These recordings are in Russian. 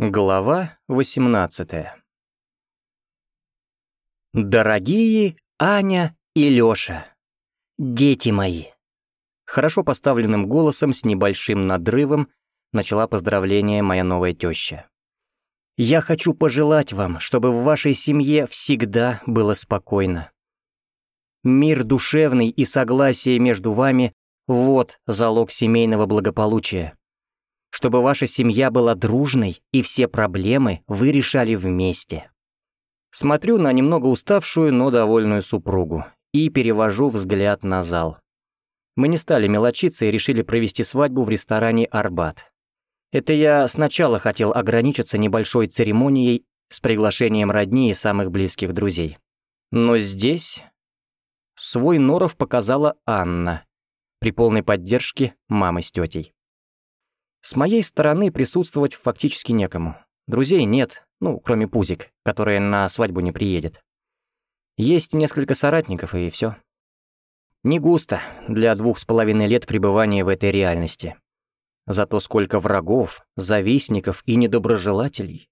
Глава 18 Дорогие Аня и Лёша, дети мои. Хорошо поставленным голосом с небольшим надрывом начала поздравление моя новая теща. Я хочу пожелать вам, чтобы в вашей семье всегда было спокойно. Мир душевный и согласие между вами — вот залог семейного благополучия чтобы ваша семья была дружной и все проблемы вы решали вместе. Смотрю на немного уставшую, но довольную супругу и перевожу взгляд на зал. Мы не стали мелочиться и решили провести свадьбу в ресторане «Арбат». Это я сначала хотел ограничиться небольшой церемонией с приглашением родни и самых близких друзей. Но здесь свой норов показала Анна при полной поддержке мамы с тетей. С моей стороны присутствовать фактически некому. Друзей нет, ну, кроме Пузик, которая на свадьбу не приедет. Есть несколько соратников, и все. Не густо для двух с половиной лет пребывания в этой реальности. Зато сколько врагов, завистников и недоброжелателей.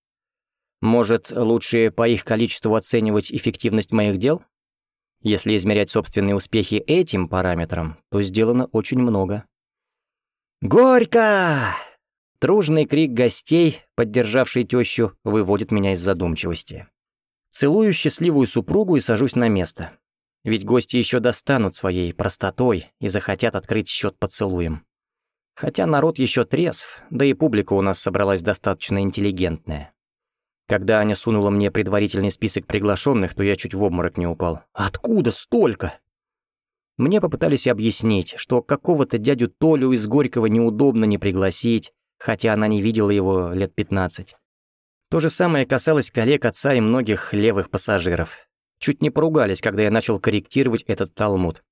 Может, лучше по их количеству оценивать эффективность моих дел? Если измерять собственные успехи этим параметром, то сделано очень много. «Горько!» Тружный крик гостей, поддержавший тещу, выводит меня из задумчивости. Целую счастливую супругу и сажусь на место. Ведь гости еще достанут своей простотой и захотят открыть счет поцелуем. Хотя народ еще трезв, да и публика у нас собралась достаточно интеллигентная. Когда Аня сунула мне предварительный список приглашенных, то я чуть в обморок не упал. «Откуда столько?» Мне попытались объяснить, что какого-то дядю Толю из Горького неудобно не пригласить, хотя она не видела его лет 15. То же самое касалось коллег отца и многих левых пассажиров. Чуть не поругались, когда я начал корректировать этот талмуд.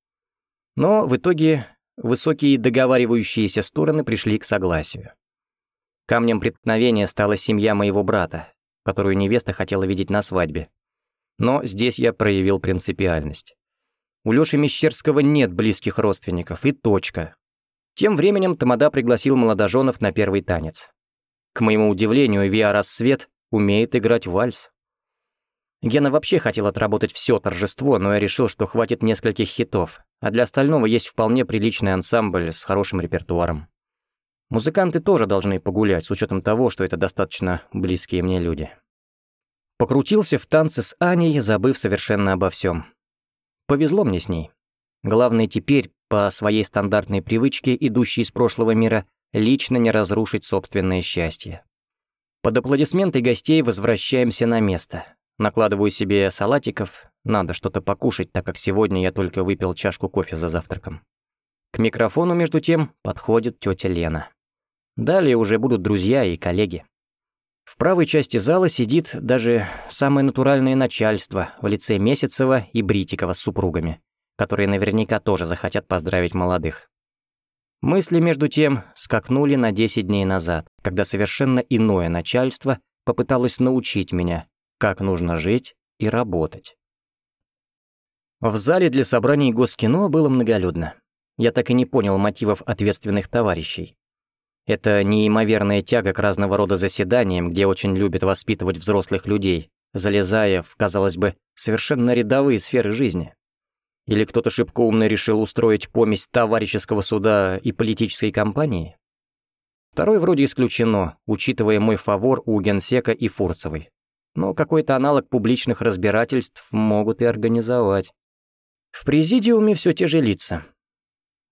Но в итоге высокие договаривающиеся стороны пришли к согласию. Камнем преткновения стала семья моего брата, которую невеста хотела видеть на свадьбе. Но здесь я проявил принципиальность. У Лёши Мещерского нет близких родственников, и точка. Тем временем Тамада пригласил молодоженов на первый танец. К моему удивлению, Виа Рассвет умеет играть вальс. Гена вообще хотел отработать все торжество, но я решил, что хватит нескольких хитов, а для остального есть вполне приличный ансамбль с хорошим репертуаром. Музыканты тоже должны погулять, с учетом того, что это достаточно близкие мне люди. Покрутился в танце с Аней, забыв совершенно обо всем. Повезло мне с ней. Главное теперь, по своей стандартной привычке, идущей из прошлого мира, лично не разрушить собственное счастье. Под аплодисменты гостей возвращаемся на место. Накладываю себе салатиков, надо что-то покушать, так как сегодня я только выпил чашку кофе за завтраком. К микрофону, между тем, подходит тетя Лена. Далее уже будут друзья и коллеги. В правой части зала сидит даже самое натуральное начальство в лице Месяцева и Бритикова с супругами, которые наверняка тоже захотят поздравить молодых. Мысли, между тем, скакнули на 10 дней назад, когда совершенно иное начальство попыталось научить меня, как нужно жить и работать. В зале для собраний Госкино было многолюдно. Я так и не понял мотивов ответственных товарищей. Это неимоверная тяга к разного рода заседаниям, где очень любят воспитывать взрослых людей, залезая в, казалось бы, совершенно рядовые сферы жизни. Или кто-то шибко умно решил устроить помесь товарищеского суда и политической кампании? Второе вроде исключено, учитывая мой фавор у генсека и Фурцевой. Но какой-то аналог публичных разбирательств могут и организовать. В президиуме все те же лица.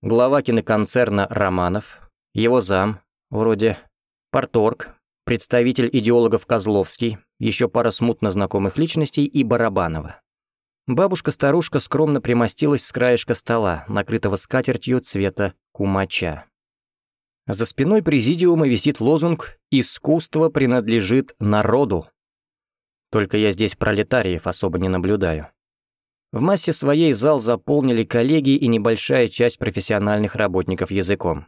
Глава киноконцерна Романов, его зам, вроде Порторг, представитель идеологов Козловский, еще пара смутно знакомых личностей и Барабанова. Бабушка-старушка скромно примостилась с краешка стола, накрытого скатертью цвета кумача. За спиной президиума висит лозунг «Искусство принадлежит народу». Только я здесь пролетариев особо не наблюдаю. В массе своей зал заполнили коллеги и небольшая часть профессиональных работников языком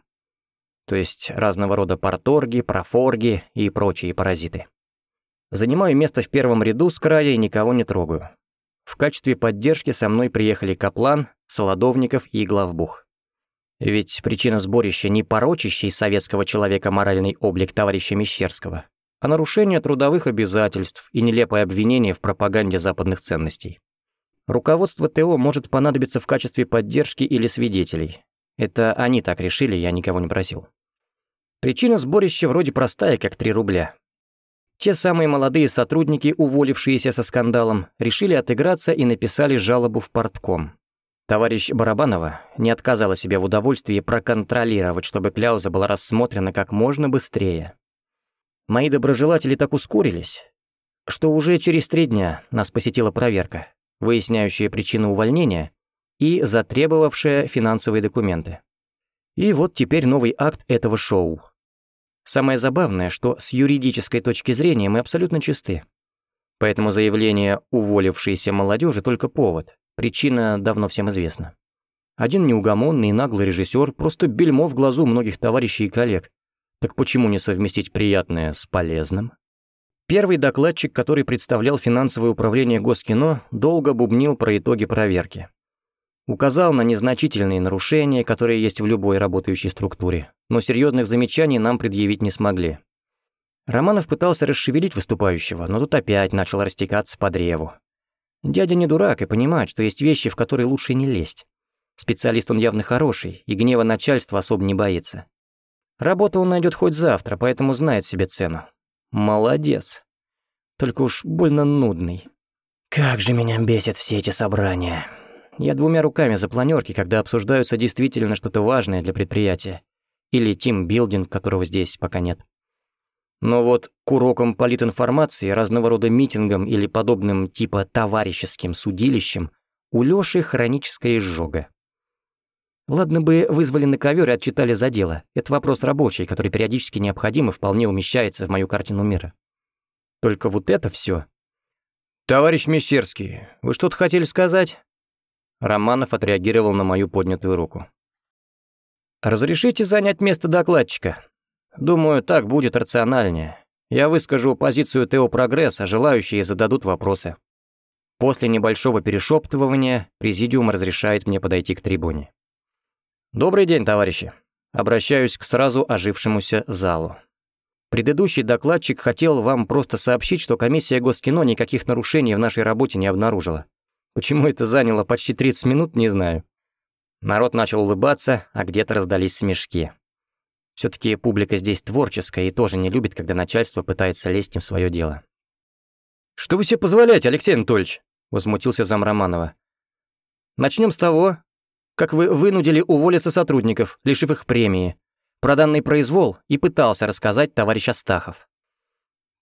то есть разного рода парторги, профорги и прочие паразиты. Занимаю место в первом ряду с края и никого не трогаю. В качестве поддержки со мной приехали Каплан, Солодовников и Главбух. Ведь причина сборища не порочащий советского человека моральный облик товарища Мещерского, а нарушение трудовых обязательств и нелепое обвинение в пропаганде западных ценностей. Руководство ТО может понадобиться в качестве поддержки или свидетелей. Это они так решили, я никого не просил. Причина сборища вроде простая, как 3 рубля. Те самые молодые сотрудники, уволившиеся со скандалом, решили отыграться и написали жалобу в портком. Товарищ Барабанова не отказала себе в удовольствии проконтролировать, чтобы кляуза была рассмотрена как можно быстрее. Мои доброжелатели так ускорились, что уже через три дня нас посетила проверка, выясняющая причину увольнения и затребовавшая финансовые документы. И вот теперь новый акт этого шоу. Самое забавное, что с юридической точки зрения мы абсолютно чисты. Поэтому заявление уволившейся молодежи только повод, причина давно всем известна. Один неугомонный и наглый режиссер просто бельмо в глазу многих товарищей и коллег. Так почему не совместить приятное с полезным? Первый докладчик, который представлял финансовое управление Госкино, долго бубнил про итоги проверки. Указал на незначительные нарушения, которые есть в любой работающей структуре, но серьезных замечаний нам предъявить не смогли. Романов пытался расшевелить выступающего, но тут опять начал растекаться по древу. Дядя не дурак и понимает, что есть вещи, в которые лучше не лезть. Специалист он явно хороший, и гнева начальства особо не боится. Работу он найдет хоть завтра, поэтому знает себе цену. Молодец. Только уж больно нудный. Как же меня бесят все эти собрания. Я двумя руками за планерки, когда обсуждаются действительно что-то важное для предприятия. Или тимбилдинг, которого здесь пока нет. Но вот к урокам политинформации, разного рода митингам или подобным типа товарищеским судилищам у Лёши хроническая изжога. Ладно бы вызвали на ковер и отчитали за дело. Это вопрос рабочий, который периодически необходим и вполне умещается в мою картину мира. Только вот это все. «Товарищ Мещерский, вы что-то хотели сказать?» Романов отреагировал на мою поднятую руку. «Разрешите занять место докладчика? Думаю, так будет рациональнее. Я выскажу позицию ТО «Прогресс», а желающие зададут вопросы. После небольшого перешептывания президиум разрешает мне подойти к трибуне. «Добрый день, товарищи!» Обращаюсь к сразу ожившемуся залу. Предыдущий докладчик хотел вам просто сообщить, что комиссия Госкино никаких нарушений в нашей работе не обнаружила. Почему это заняло почти 30 минут, не знаю. Народ начал улыбаться, а где-то раздались смешки. все таки публика здесь творческая и тоже не любит, когда начальство пытается лезть не в свое дело. «Что вы себе позволяете, Алексей Анатольевич?» — возмутился зам Романова. Начнем с того, как вы вынудили уволиться сотрудников, лишив их премии. Про данный произвол и пытался рассказать товарищ Астахов.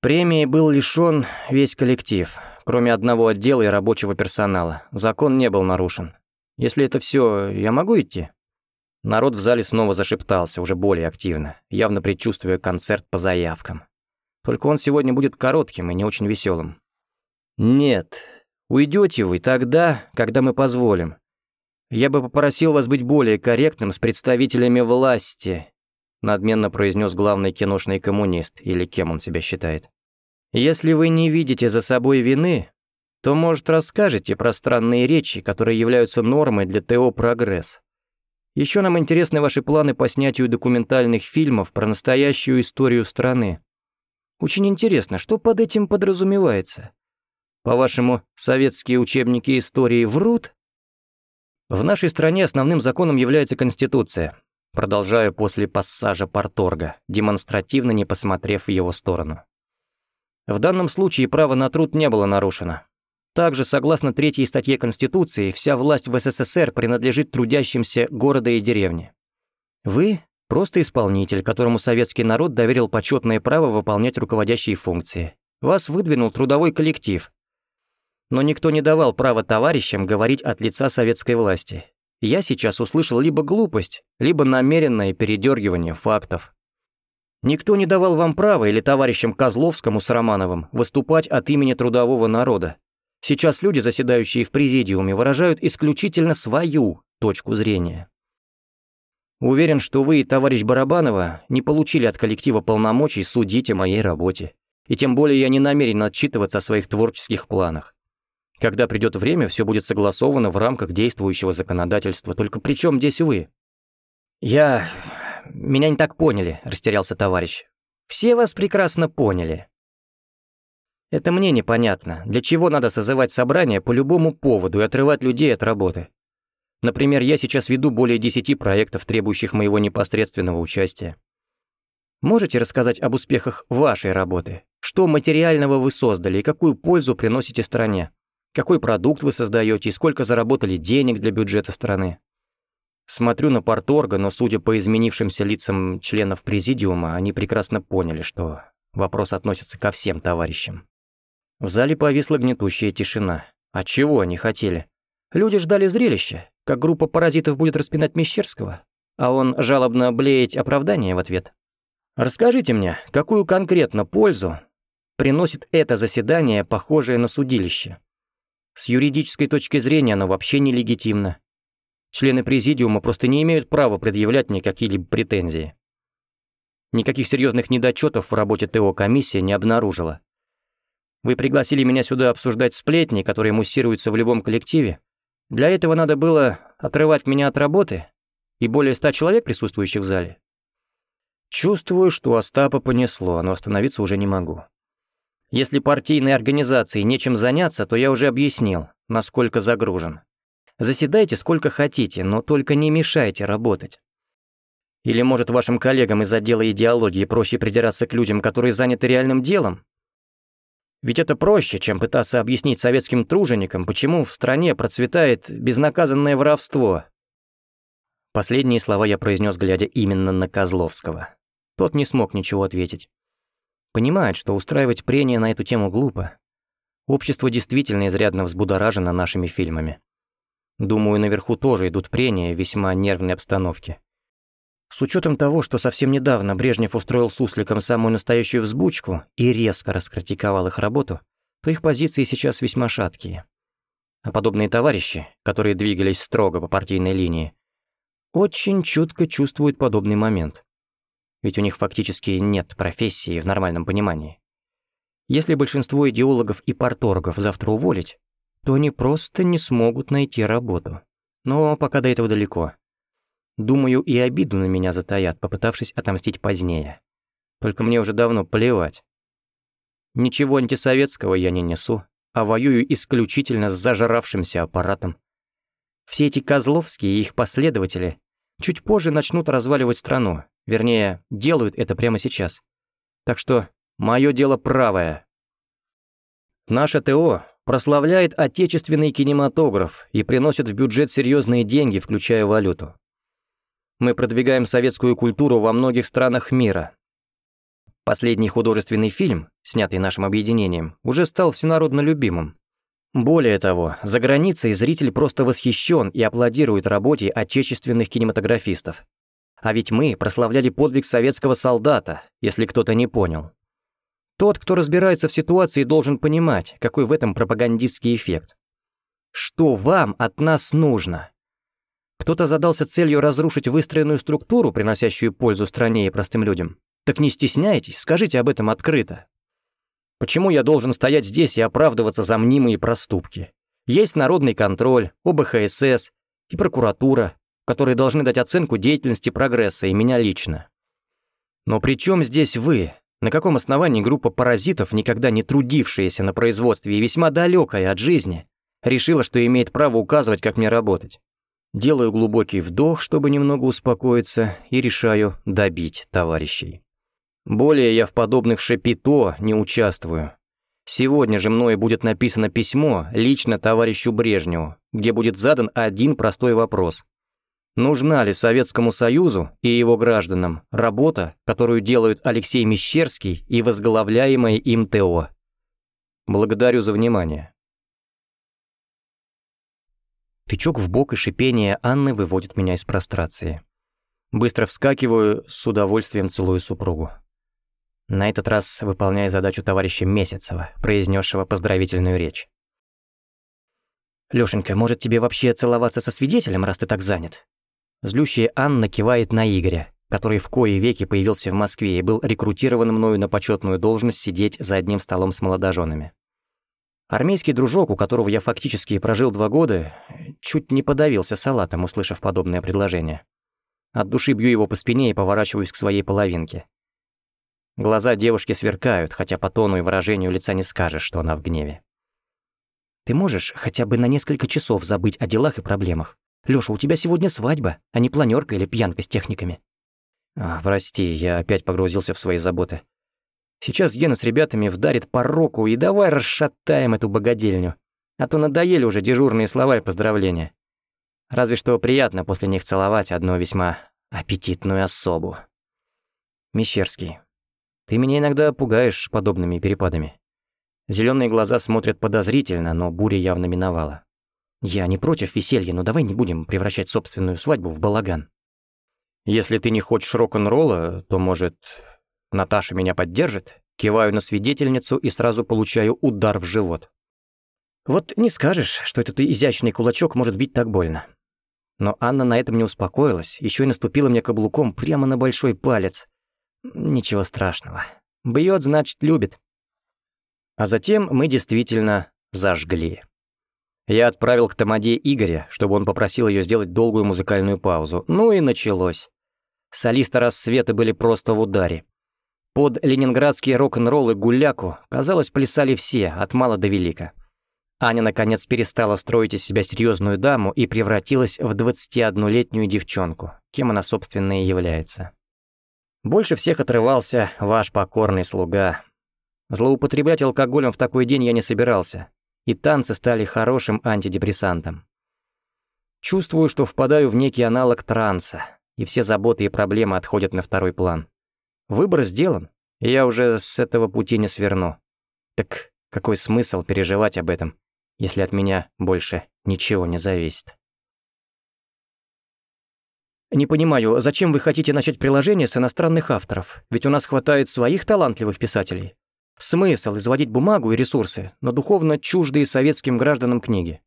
Премии был лишён весь коллектив, кроме одного отдела и рабочего персонала. Закон не был нарушен. Если это все, я могу идти? Народ в зале снова зашептался, уже более активно, явно предчувствуя концерт по заявкам. Только он сегодня будет коротким и не очень веселым. «Нет, уйдете вы тогда, когда мы позволим. «Я бы попросил вас быть более корректным с представителями власти», надменно произнес главный киношный коммунист, или кем он себя считает. «Если вы не видите за собой вины, то, может, расскажете про странные речи, которые являются нормой для ТО «Прогресс». Еще нам интересны ваши планы по снятию документальных фильмов про настоящую историю страны. Очень интересно, что под этим подразумевается? По-вашему, советские учебники истории врут? В нашей стране основным законом является Конституция. Продолжаю после пассажа Порторга, демонстративно не посмотрев в его сторону. В данном случае право на труд не было нарушено. Также, согласно третьей статье Конституции, вся власть в СССР принадлежит трудящимся города и деревни. Вы – просто исполнитель, которому советский народ доверил почетное право выполнять руководящие функции. Вас выдвинул трудовой коллектив, но никто не давал права товарищам говорить от лица советской власти. Я сейчас услышал либо глупость, либо намеренное передергивание фактов. Никто не давал вам права или товарищам Козловскому с Романовым выступать от имени трудового народа. Сейчас люди, заседающие в президиуме, выражают исключительно свою точку зрения. Уверен, что вы и товарищ Барабанова не получили от коллектива полномочий судить о моей работе. И тем более я не намерен отчитываться о своих творческих планах. Когда придет время, все будет согласовано в рамках действующего законодательства. Только при чем здесь вы? Я... Меня не так поняли, растерялся товарищ. Все вас прекрасно поняли. Это мне непонятно, для чего надо созывать собрания по любому поводу и отрывать людей от работы. Например, я сейчас веду более десяти проектов, требующих моего непосредственного участия. Можете рассказать об успехах вашей работы? Что материального вы создали и какую пользу приносите стране? Какой продукт вы создаете и сколько заработали денег для бюджета страны? Смотрю на порторга, но судя по изменившимся лицам членов президиума, они прекрасно поняли, что вопрос относится ко всем товарищам. В зале повисла гнетущая тишина. А чего они хотели? Люди ждали зрелища, как группа паразитов будет распинать Мещерского, а он жалобно блеять оправдание в ответ. Расскажите мне, какую конкретно пользу приносит это заседание, похожее на судилище? С юридической точки зрения оно вообще нелегитимно. Члены президиума просто не имеют права предъявлять мне какие-либо претензии. Никаких серьезных недочетов в работе ТО комиссия не обнаружила. Вы пригласили меня сюда обсуждать сплетни, которые муссируются в любом коллективе. Для этого надо было отрывать меня от работы и более ста человек, присутствующих в зале. Чувствую, что Остапа понесло, но остановиться уже не могу. Если партийной организации нечем заняться, то я уже объяснил, насколько загружен. Заседайте сколько хотите, но только не мешайте работать. Или, может, вашим коллегам из отдела идеологии проще придираться к людям, которые заняты реальным делом, ведь это проще, чем пытаться объяснить советским труженикам, почему в стране процветает безнаказанное воровство. Последние слова я произнес, глядя именно на Козловского. Тот не смог ничего ответить. Понимает, что устраивать прения на эту тему глупо. Общество действительно изрядно взбудоражено нашими фильмами. Думаю, наверху тоже идут прения в весьма нервной обстановке. С учетом того, что совсем недавно Брежнев устроил сусликам самую настоящую взбучку и резко раскритиковал их работу, то их позиции сейчас весьма шаткие. А подобные товарищи, которые двигались строго по партийной линии, очень чутко чувствуют подобный момент. Ведь у них фактически нет профессии в нормальном понимании. Если большинство идеологов и порторгов завтра уволить, то они просто не смогут найти работу. Но пока до этого далеко. Думаю, и обиду на меня затаят, попытавшись отомстить позднее. Только мне уже давно плевать. Ничего антисоветского я не несу, а воюю исключительно с зажравшимся аппаратом. Все эти Козловские и их последователи чуть позже начнут разваливать страну, вернее, делают это прямо сейчас. Так что мое дело правое. Наше ТО прославляет отечественный кинематограф и приносит в бюджет серьезные деньги, включая валюту. Мы продвигаем советскую культуру во многих странах мира. Последний художественный фильм, снятый нашим объединением, уже стал всенародно любимым. Более того, за границей зритель просто восхищен и аплодирует работе отечественных кинематографистов. А ведь мы прославляли подвиг советского солдата, если кто-то не понял. Тот, кто разбирается в ситуации, должен понимать, какой в этом пропагандистский эффект. Что вам от нас нужно? Кто-то задался целью разрушить выстроенную структуру, приносящую пользу стране и простым людям. Так не стесняйтесь, скажите об этом открыто. Почему я должен стоять здесь и оправдываться за мнимые проступки? Есть народный контроль, ОБХСС и прокуратура, которые должны дать оценку деятельности прогресса и меня лично. Но при чем здесь вы? На каком основании группа паразитов, никогда не трудившаяся на производстве и весьма далекая от жизни, решила, что имеет право указывать, как мне работать? Делаю глубокий вдох, чтобы немного успокоиться, и решаю добить товарищей. Более я в подобных шапито не участвую. Сегодня же мною будет написано письмо лично товарищу Брежневу, где будет задан один простой вопрос. Нужна ли Советскому Союзу и его гражданам работа, которую делают Алексей Мещерский и возглавляемое им ТО? Благодарю за внимание. Тычок в бок и шипение Анны выводит меня из прострации. Быстро вскакиваю, с удовольствием целую супругу. На этот раз выполняя задачу товарища Месяцева, произнесшего поздравительную речь. «Лёшенька, может тебе вообще целоваться со свидетелем, раз ты так занят?» Злющая Анна кивает на Игоря, который в кои веки появился в Москве и был рекрутирован мною на почетную должность сидеть за одним столом с молодоженами. Армейский дружок, у которого я фактически прожил два года, чуть не подавился салатом, услышав подобное предложение. От души бью его по спине и поворачиваюсь к своей половинке. Глаза девушки сверкают, хотя по тону и выражению лица не скажешь, что она в гневе. «Ты можешь хотя бы на несколько часов забыть о делах и проблемах? Лёша, у тебя сегодня свадьба, а не планёрка или пьянка с техниками». А, «Прости, я опять погрузился в свои заботы. Сейчас Гена с ребятами вдарит по року, и давай расшатаем эту богадельню. А то надоели уже дежурные слова и поздравления. Разве что приятно после них целовать одну весьма аппетитную особу. Мещерский, ты меня иногда пугаешь подобными перепадами. Зеленые глаза смотрят подозрительно, но буря явно миновала. Я не против веселья, но давай не будем превращать собственную свадьбу в балаган. Если ты не хочешь рок-н-ролла, то, может, Наташа меня поддержит? Киваю на свидетельницу и сразу получаю удар в живот. Вот не скажешь, что этот изящный кулачок может бить так больно. Но Анна на этом не успокоилась, еще и наступила мне каблуком прямо на большой палец. Ничего страшного. Бьет, значит, любит. А затем мы действительно зажгли. Я отправил к Тамаде Игоря, чтобы он попросил ее сделать долгую музыкальную паузу. Ну и началось. Солисты рассвета были просто в ударе. Под ленинградские рок-н-ролл и гуляку, казалось, плясали все, от мала до велика. Аня, наконец, перестала строить из себя серьезную даму и превратилась в 21-летнюю девчонку, кем она, собственно, и является. Больше всех отрывался ваш покорный слуга. Злоупотреблять алкоголем в такой день я не собирался, и танцы стали хорошим антидепрессантом. Чувствую, что впадаю в некий аналог транса, и все заботы и проблемы отходят на второй план. Выбор сделан, и я уже с этого пути не сверну. Так какой смысл переживать об этом, если от меня больше ничего не зависит? Не понимаю, зачем вы хотите начать приложение с иностранных авторов? Ведь у нас хватает своих талантливых писателей. Смысл изводить бумагу и ресурсы на духовно чуждые советским гражданам книги.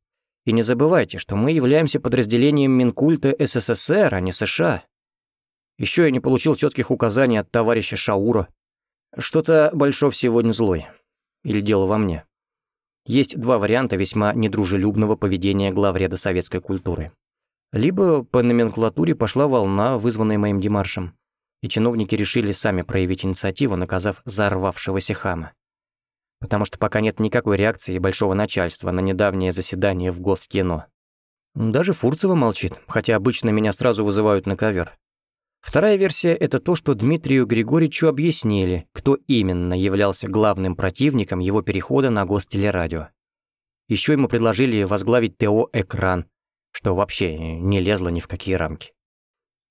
И не забывайте, что мы являемся подразделением Минкульта СССР, а не США. Еще я не получил четких указаний от товарища Шаура. Что-то Большов сегодня злой. Или дело во мне. Есть два варианта весьма недружелюбного поведения главреда советской культуры. Либо по номенклатуре пошла волна, вызванная моим демаршем, и чиновники решили сами проявить инициативу, наказав зарвавшегося хама. Потому что пока нет никакой реакции большого начальства на недавнее заседание в Госкино. Даже Фурцева молчит, хотя обычно меня сразу вызывают на ковер. Вторая версия – это то, что Дмитрию Григорьевичу объяснили, кто именно являлся главным противником его перехода на гостелерадио. Еще ему предложили возглавить ТО «Экран», что вообще не лезло ни в какие рамки.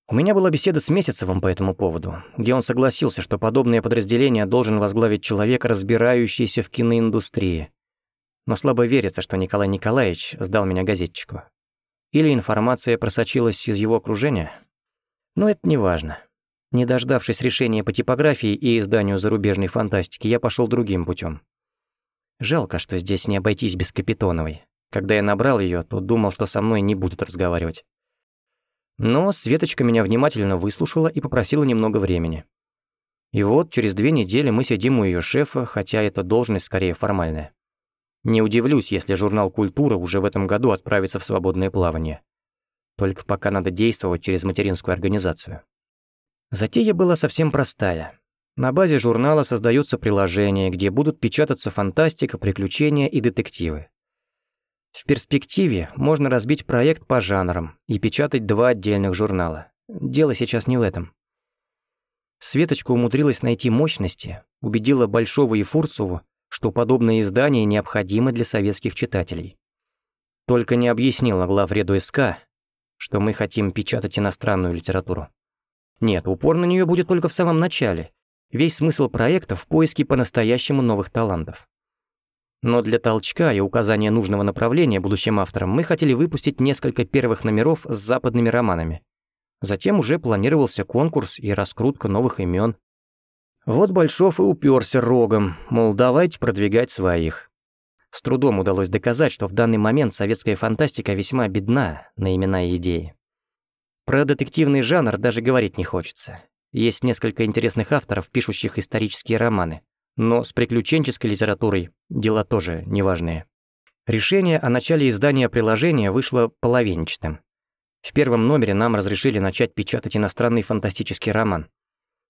У меня была беседа с Месяцевым по этому поводу, где он согласился, что подобное подразделение должен возглавить человек, разбирающийся в киноиндустрии. Но слабо верится, что Николай Николаевич сдал меня газетчику. Или информация просочилась из его окружения. Но это не важно. Не дождавшись решения по типографии и изданию зарубежной фантастики, я пошел другим путем. Жалко, что здесь не обойтись без Капитоновой. Когда я набрал ее, то думал, что со мной не будут разговаривать. Но Светочка меня внимательно выслушала и попросила немного времени. И вот через две недели мы сидим у ее шефа, хотя эта должность скорее формальная. Не удивлюсь, если журнал «Культура» уже в этом году отправится в свободное плавание. Только пока надо действовать через материнскую организацию. Затея была совсем простая. На базе журнала создаются приложения, где будут печататься фантастика, приключения и детективы. В перспективе можно разбить проект по жанрам и печатать два отдельных журнала. Дело сейчас не в этом. Светочка умудрилась найти мощности, убедила Большого и Фурцеву, что подобное издание необходимо для советских читателей. Только не объяснила главреду СК, что мы хотим печатать иностранную литературу. Нет, упор на нее будет только в самом начале. Весь смысл проекта в поиске по-настоящему новых талантов. Но для толчка и указания нужного направления будущим авторам мы хотели выпустить несколько первых номеров с западными романами. Затем уже планировался конкурс и раскрутка новых имен. Вот Большов и уперся рогом, мол, давайте продвигать своих. С трудом удалось доказать, что в данный момент советская фантастика весьма бедна на имена и идеи. Про детективный жанр даже говорить не хочется. Есть несколько интересных авторов, пишущих исторические романы. Но с приключенческой литературой дела тоже неважные. Решение о начале издания приложения вышло половинчатым. В первом номере нам разрешили начать печатать иностранный фантастический роман.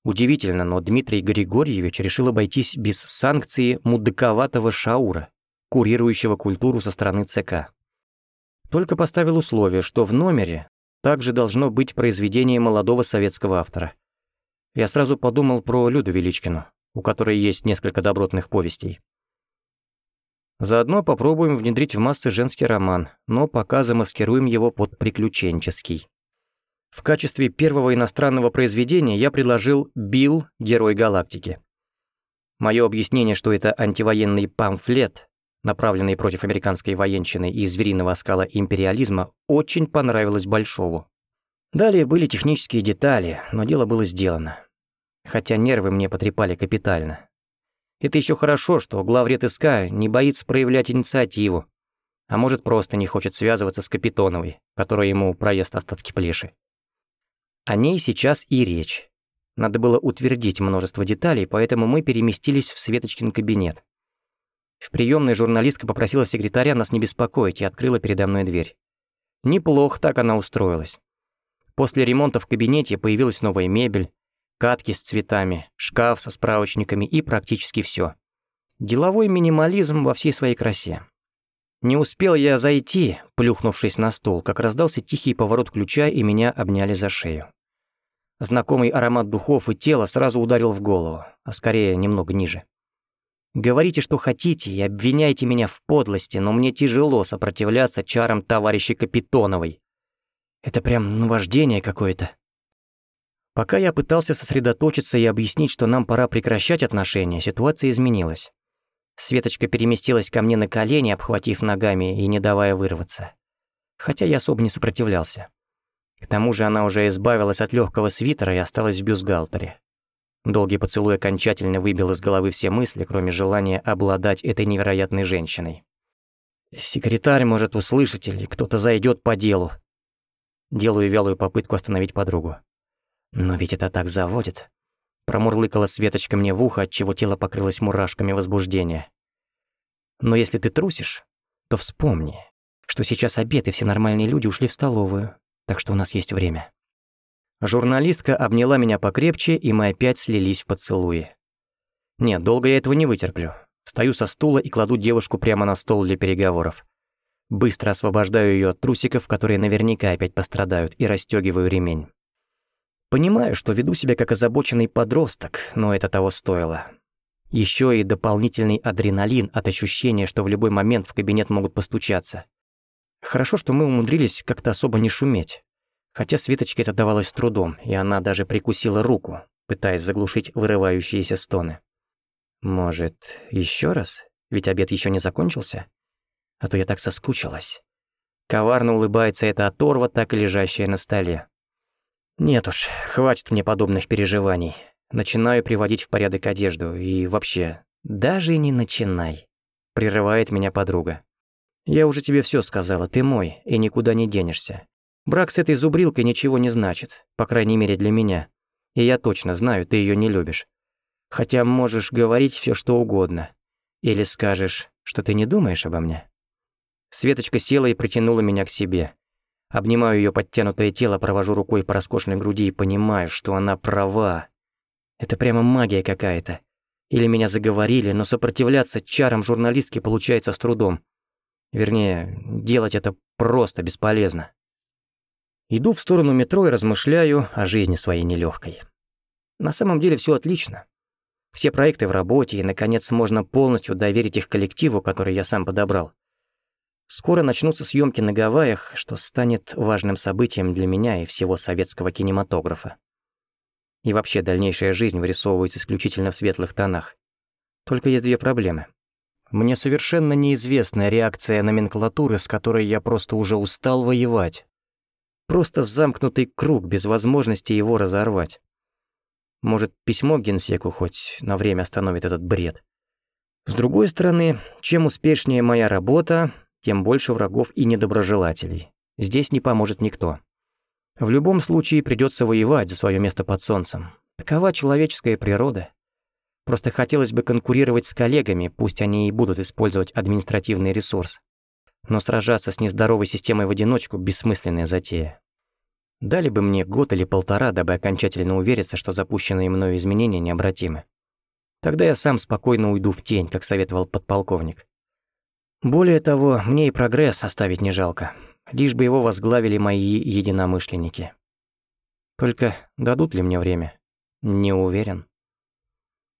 Удивительно, но Дмитрий Григорьевич решил обойтись без санкции мудаковатого шаура, курирующего культуру со стороны ЦК. Только поставил условие, что в номере также должно быть произведение молодого советского автора. Я сразу подумал про Люду Величкину, у которой есть несколько добротных повестей. Заодно попробуем внедрить в массы женский роман, но пока замаскируем его под приключенческий. В качестве первого иностранного произведения я предложил «Билл. Герой галактики». Мое объяснение, что это антивоенный памфлет, направленный против американской военщины и звериного оскала империализма, очень понравилось Большову. Далее были технические детали, но дело было сделано. Хотя нервы мне потрепали капитально. Это еще хорошо, что главред СК не боится проявлять инициативу, а может просто не хочет связываться с Капитоновой, которая ему проест остатки плеши. О ней сейчас и речь. Надо было утвердить множество деталей, поэтому мы переместились в Светочкин кабинет. В приемной журналистка попросила секретаря нас не беспокоить и открыла передо мной дверь. Неплохо так она устроилась. После ремонта в кабинете появилась новая мебель, катки с цветами, шкаф со справочниками и практически все. Деловой минимализм во всей своей красе. Не успел я зайти, плюхнувшись на стол, как раздался тихий поворот ключа и меня обняли за шею. Знакомый аромат духов и тела сразу ударил в голову, а скорее немного ниже. Говорите, что хотите, и обвиняйте меня в подлости, но мне тяжело сопротивляться чарам товарища Капитоновой. Это прям наваждение какое-то. Пока я пытался сосредоточиться и объяснить, что нам пора прекращать отношения, ситуация изменилась. Светочка переместилась ко мне на колени, обхватив ногами и не давая вырваться. Хотя я особо не сопротивлялся. К тому же она уже избавилась от легкого свитера и осталась в бюстгальтере. Долгий поцелуй окончательно выбил из головы все мысли, кроме желания обладать этой невероятной женщиной. Секретарь может услышать или кто-то зайдет по делу. Делаю вялую попытку остановить подругу. Но ведь это так заводит. Промурлыкала Светочка мне в ухо, отчего тело покрылось мурашками возбуждения. Но если ты трусишь, то вспомни, что сейчас обед, и все нормальные люди ушли в столовую, так что у нас есть время. Журналистка обняла меня покрепче, и мы опять слились в поцелуи. Нет, долго я этого не вытерплю. Встаю со стула и кладу девушку прямо на стол для переговоров. Быстро освобождаю ее от трусиков, которые наверняка опять пострадают, и расстегиваю ремень. Понимаю, что веду себя как озабоченный подросток, но это того стоило. Еще и дополнительный адреналин от ощущения, что в любой момент в кабинет могут постучаться. Хорошо, что мы умудрились как-то особо не шуметь. Хотя Светочке это давалось с трудом, и она даже прикусила руку, пытаясь заглушить вырывающиеся стоны. Может, еще раз? Ведь обед еще не закончился? А то я так соскучилась. Коварно улыбается эта оторва, так и лежащая на столе. Нет уж, хватит мне подобных переживаний. Начинаю приводить в порядок одежду и вообще, даже не начинай. Прерывает меня подруга. Я уже тебе все сказала, ты мой, и никуда не денешься. Брак с этой зубрилкой ничего не значит, по крайней мере для меня. И я точно знаю, ты ее не любишь. Хотя можешь говорить все что угодно. Или скажешь, что ты не думаешь обо мне. Светочка села и притянула меня к себе. Обнимаю ее подтянутое тело, провожу рукой по роскошной груди и понимаю, что она права. Это прямо магия какая-то. Или меня заговорили, но сопротивляться чарам журналистки получается с трудом. Вернее, делать это просто бесполезно. Иду в сторону метро и размышляю о жизни своей нелегкой. На самом деле все отлично. Все проекты в работе, и, наконец, можно полностью доверить их коллективу, который я сам подобрал. Скоро начнутся съемки на Гавайях, что станет важным событием для меня и всего советского кинематографа. И вообще дальнейшая жизнь вырисовывается исключительно в светлых тонах. Только есть две проблемы. Мне совершенно неизвестна реакция номенклатуры, с которой я просто уже устал воевать. Просто замкнутый круг без возможности его разорвать. Может, письмо генсеку хоть на время остановит этот бред. С другой стороны, чем успешнее моя работа, тем больше врагов и недоброжелателей. Здесь не поможет никто. В любом случае придется воевать за свое место под солнцем. Такова человеческая природа. Просто хотелось бы конкурировать с коллегами, пусть они и будут использовать административный ресурс. Но сражаться с нездоровой системой в одиночку – бессмысленная затея. Дали бы мне год или полтора, дабы окончательно увериться, что запущенные мною изменения необратимы. Тогда я сам спокойно уйду в тень, как советовал подполковник. Более того, мне и прогресс оставить не жалко, лишь бы его возглавили мои единомышленники. Только дадут ли мне время? Не уверен.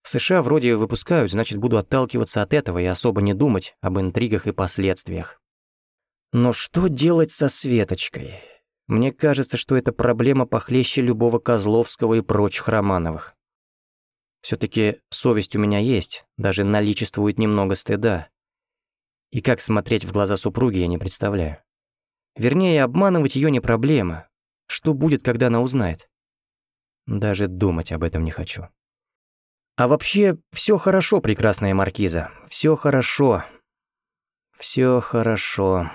В США вроде выпускают, значит, буду отталкиваться от этого и особо не думать об интригах и последствиях. Но что делать со Светочкой? Мне кажется, что эта проблема похлеще любого Козловского и прочих Романовых. все таки совесть у меня есть, даже наличествует немного стыда. И как смотреть в глаза супруги, я не представляю. Вернее, обманывать ее не проблема. Что будет, когда она узнает? Даже думать об этом не хочу. А вообще, все хорошо, прекрасная маркиза. Все хорошо. Все хорошо.